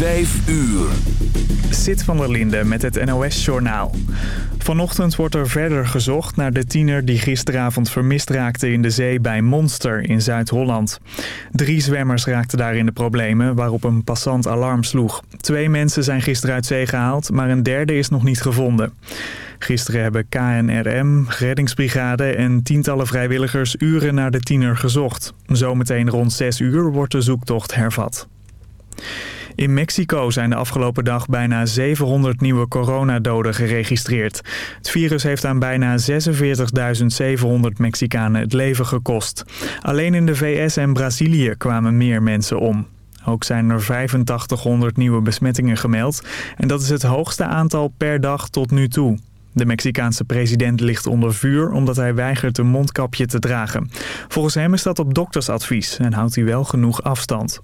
5 uur. Zit van der Linde met het NOS-journaal. Vanochtend wordt er verder gezocht naar de tiener die gisteravond vermist raakte in de zee bij Monster in Zuid-Holland. Drie zwemmers raakten daar in de problemen waarop een passant alarm sloeg. Twee mensen zijn gisteren uit zee gehaald, maar een derde is nog niet gevonden. Gisteren hebben KNRM, reddingsbrigade en tientallen vrijwilligers uren naar de tiener gezocht. Zometeen rond 6 uur wordt de zoektocht hervat. In Mexico zijn de afgelopen dag bijna 700 nieuwe coronadoden geregistreerd. Het virus heeft aan bijna 46.700 Mexicanen het leven gekost. Alleen in de VS en Brazilië kwamen meer mensen om. Ook zijn er 8500 nieuwe besmettingen gemeld. En dat is het hoogste aantal per dag tot nu toe. De Mexicaanse president ligt onder vuur omdat hij weigert een mondkapje te dragen. Volgens hem is dat op doktersadvies en houdt hij wel genoeg afstand.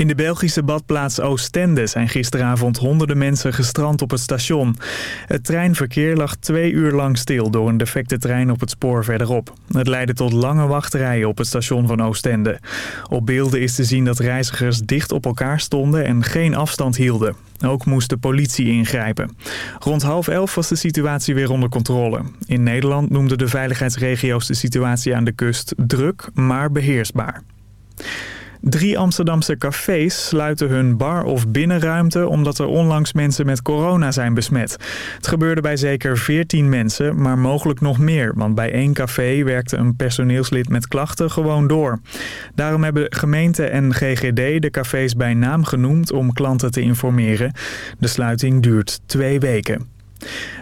In de Belgische badplaats Oostende zijn gisteravond honderden mensen gestrand op het station. Het treinverkeer lag twee uur lang stil door een defecte trein op het spoor verderop. Het leidde tot lange wachtrijen op het station van Oostende. Op beelden is te zien dat reizigers dicht op elkaar stonden en geen afstand hielden. Ook moest de politie ingrijpen. Rond half elf was de situatie weer onder controle. In Nederland noemden de veiligheidsregio's de situatie aan de kust druk, maar beheersbaar. Drie Amsterdamse cafés sluiten hun bar of binnenruimte omdat er onlangs mensen met corona zijn besmet. Het gebeurde bij zeker 14 mensen, maar mogelijk nog meer, want bij één café werkte een personeelslid met klachten gewoon door. Daarom hebben gemeente en GGD de cafés bij naam genoemd om klanten te informeren. De sluiting duurt twee weken.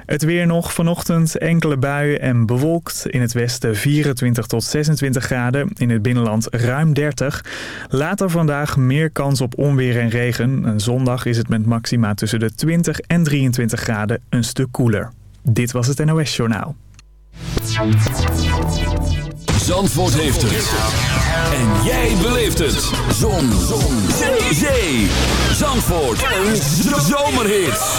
Het weer nog vanochtend enkele buien en bewolkt. In het westen 24 tot 26 graden. In het binnenland ruim 30. Later vandaag meer kans op onweer en regen. En zondag is het met maxima tussen de 20 en 23 graden een stuk koeler. Dit was het NOS Journaal. Zandvoort heeft het. En jij beleeft het. Zon. Zon. Zee. Zee. Zandvoort. Een zomerhit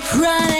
keep running